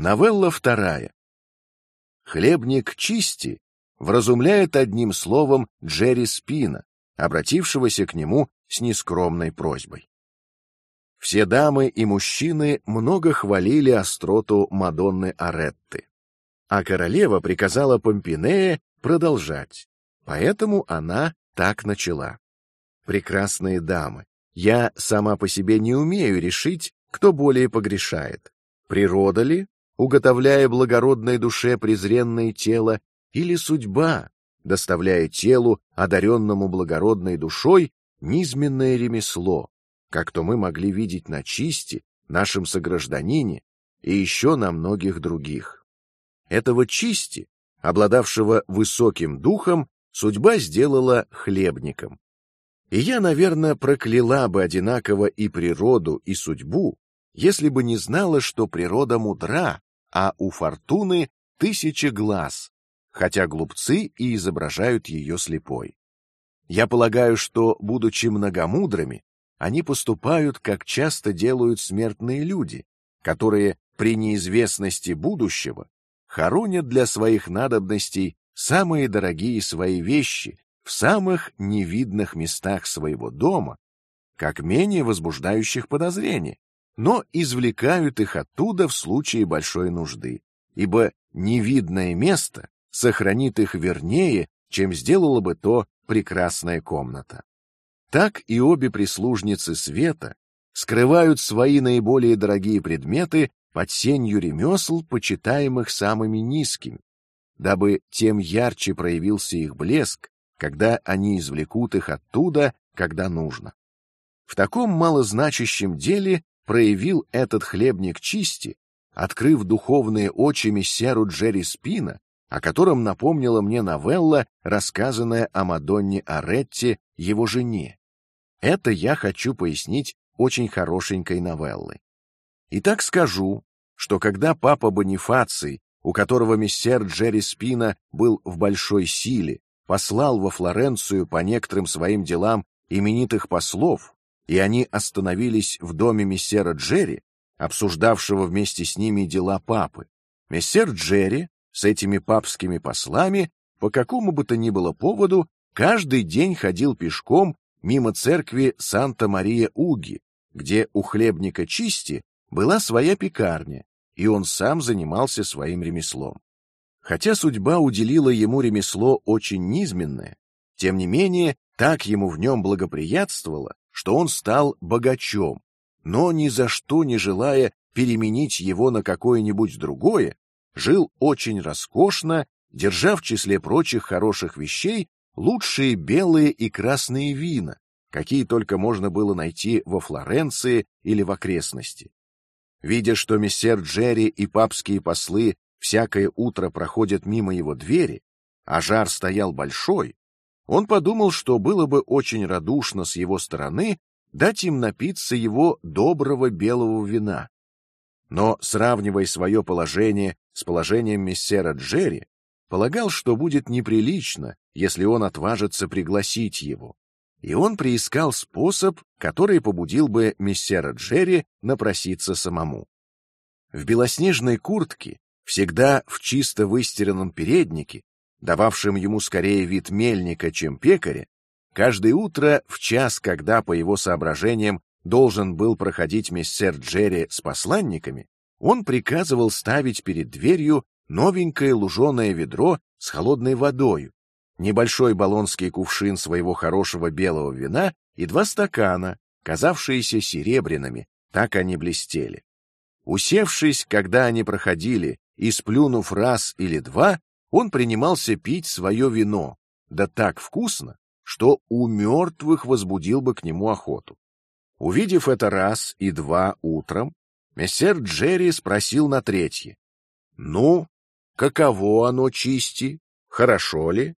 Новелла вторая. Хлебник Чисти вразумляет одним словом Джерри Спина, обратившегося к нему с нескромной просьбой. Все дамы и мужчины много хвалили остроту Мадонны Аретты, а королева приказала Помпинее продолжать, поэтому она так начала: прекрасные дамы, я сама по себе не умею решить, кто более погрешает: природа ли, уготовляя благородной душе презренное тело, или судьба, доставляя телу, одаренному благородной душой, низменное ремесло, как то мы могли видеть на чисти, нашем согражданине и еще на многих других. Этого чисти, обладавшего высоким духом, судьба сделала хлебником. И я, наверное, прокляла бы одинаково и природу, и судьбу, если бы не знала, что природа мудра, а у фортуны тысячи глаз, хотя глупцы и изображают ее слепой. Я полагаю, что, будучи многомудрыми, они поступают, как часто делают смертные люди, которые при неизвестности будущего хоронят для своих надобностей самые дорогие свои вещи в самых невидных местах своего дома, как менее возбуждающих подозрения, но извлекают их оттуда в случае большой нужды, ибо невидное место сохранит их вернее, чем сделала бы то прекрасная комната. Так и обе прислужницы света скрывают свои наиболее дорогие предметы под сенью ремесл, почитаемых самыми низкими, дабы тем ярче проявился их блеск, когда они извлекут их оттуда, когда нужно. В таком малозначащем деле проявил этот хлебник чисти, открыв духовные очи мессеру Джерри Спина, о котором напомнила мне новелла, рассказанная о Мадонне Аретте, его жене. Это я хочу пояснить очень хорошенькой новеллой. Итак, скажу, что когда папа Бонифаций, у которого мессер Джерри Спина был в большой силе, послал во Флоренцию по некоторым своим делам именитых послов, и они остановились в доме мессера Джерри, обсуждавшего вместе с ними дела папы, мессер Джерри с этими папскими послами по какому бы то ни было поводу каждый день ходил пешком мимо церкви Санта-Мария-Уги, где у хлебника Чисти была своя пекарня, и он сам занимался своим ремеслом. Хотя судьба уделила ему ремесло очень низменное, тем не менее так ему в нем благоприятствовало, что он стал богачом, но ни за что не желая переменить его на какое-нибудь другое, жил очень роскошно, держа в числе прочих хороших вещей лучшие белые и красные вина, какие только можно было найти во Флоренции или в окрестности. Видя, что мессер Джерри и папские послы всякое утро проходят мимо его двери, а жар стоял большой, он подумал, что было бы очень радушно с его стороны дать им напиться его доброго белого вина. Но сравнивая свое положение с положением мессера Джерри, полагал, что будет неприлично, если он отважится пригласить его, и он приискал способ, который побудил бы мессера Джерри напроситься самому. В белоснежной куртке, всегда в чисто выстиранном переднике, дававшем ему скорее вид мельника, чем пекаря, каждое утро в час, когда по его соображениям должен был проходить мессер Джерри с посланниками, он приказывал ставить перед дверью новенькое луженое ведро с холодной водой, небольшой баллонский кувшин своего хорошего белого вина и два стакана, казавшиеся серебряными, так они блестели. Усевшись, когда они проходили, и сплюнув раз или два, он принимался пить свое вино, да так вкусно, что у мертвых возбудил бы к нему охоту. Увидев это раз и два утром, мессер Джерри спросил на третье: "Ну, каково оно чисти? Хорошо ли?"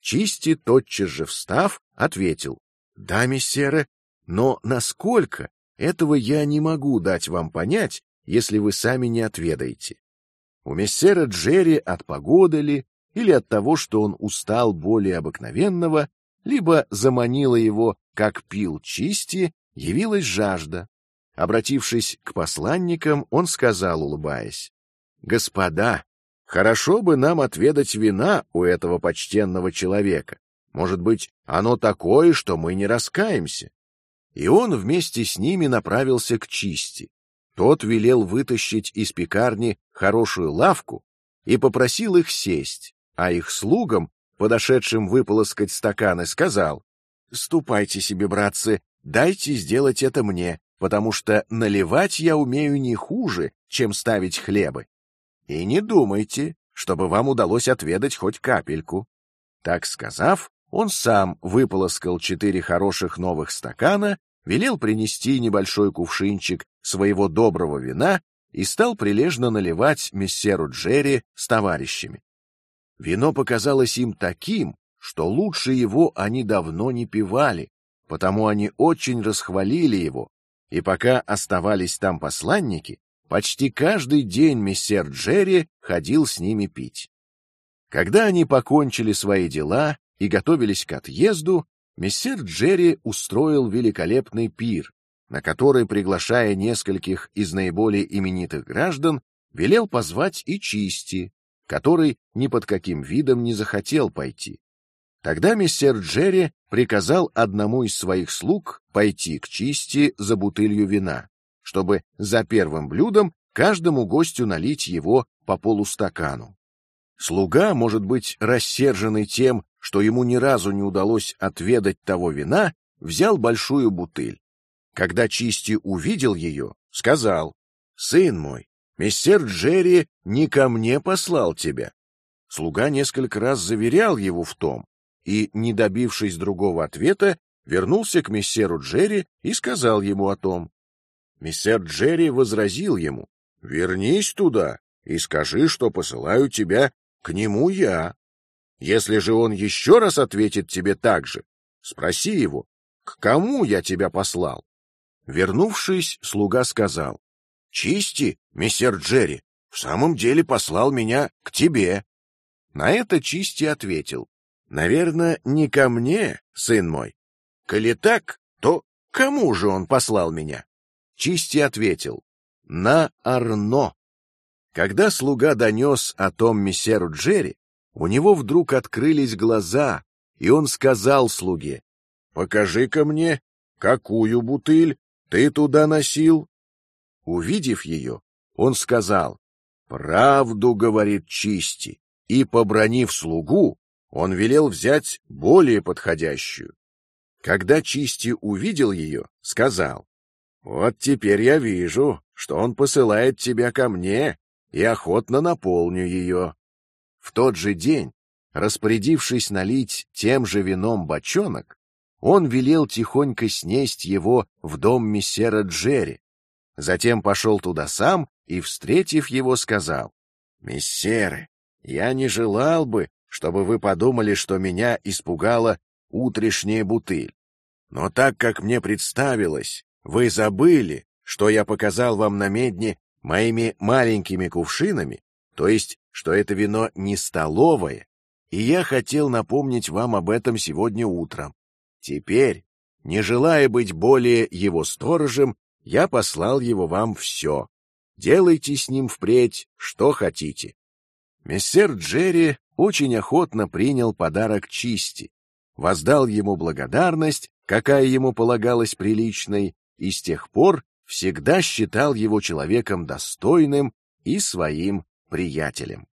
Чисти тотчас же встав ответил: "Да, мессеры, но насколько этого я не могу дать вам понять, если вы сами не отведаете. У мессера Джерри от погоды ли или от того, что он устал более обыкновенного, либо заманила его, как пил чисти, явилась жажда. Обратившись к посланникам, он сказал, улыбаясь: господа, хорошо бы нам отведать вина у этого почтенного человека. Может быть, оно такое, что мы не раскаемся. И он вместе с ними направился к чисти. Тот велел вытащить из пекарни хорошую лавку и попросил их сесть, а их слугам, подошедшим выполоскать стаканы, сказал: "Ступайте себе, братцы, дайте сделать это мне, потому что наливать я умею не хуже, чем ставить хлебы. И не думайте, чтобы вам удалось отведать хоть капельку". Так сказав, он сам выполоскал четыре хороших новых стакана, велел принести небольшой кувшинчик своего доброго вина и стал прилежно наливать мессеру Джерри с товарищами. Вино показалось им таким, что лучше его они давно не пивали, потому они очень расхвалили его. И пока оставались там посланники, почти каждый день мессер Джерри ходил с ними пить. Когда они покончили свои дела и готовились к отъезду, мессер Джерри устроил великолепный пир, на который, приглашая нескольких из наиболее именитых граждан, велел позвать и Чисти, который ни под каким видом не захотел пойти. Тогда мессер Джерри приказал одному из своих слуг пойти к Чисти за бутылью вина, чтобы за первым блюдом каждому гостю налить его по полустакану. Слуга, может быть, рассерженный тем, что ему ни разу не удалось отведать того вина, взял большую бутыль. Когда Чисти увидел ее, сказал: "Сын мой, мессер Джерри не ко мне послал тебя". Слуга несколько раз заверял его в том, и, не добившись другого ответа, вернулся к мессеру Джерри и сказал ему о том. Мессер Джерри возразил ему: "Вернись туда и скажи, что посылаю тебя к нему я. Если же он еще раз ответит тебе так же, спроси его, к кому я тебя послал. Вернувшись, слуга сказал: "Чисти, месье Джерри, в самом деле послал меня к тебе". На это Чисти ответил: "Наверное, не ко мне, сын мой. Коли так, то кому же он послал меня?" Чисти ответил: "На Арно". Когда слуга донес о том мессеру Джерри, у него вдруг открылись глаза, и он сказал слуге: "Покажи-ка мне, какую бутыль ты туда носил". Увидев ее, он сказал: "Правду говорит Чисти", и побронив слугу, он велел взять более подходящую. Когда Чисти увидел ее, сказал: "Вот теперь я вижу, что он посылает тебя ко мне, и охотно наполню ее". В тот же день, распорядившись налить тем же вином бочонок, он велел тихонько снесть его в дом мессера Джерри. Затем пошел туда сам и, встретив его, сказал: "Мессеры, я не желал бы, чтобы вы подумали, что меня испугала утрешняя бутыль. Но так как мне представилось, вы забыли, что я показал вам на медне моими маленькими кувшинами, то есть что это вино не столовое, и я хотел напомнить вам об этом сегодня утром. Теперь, не желая быть более его сторожем, я послал его вам все. Делайте с ним впредь что хотите. Мессер Джерри очень охотно принял подарок чисти, воздал ему благодарность, какая ему полагалась приличной, и с тех пор всегда считал его человеком достойным и своим приятелем.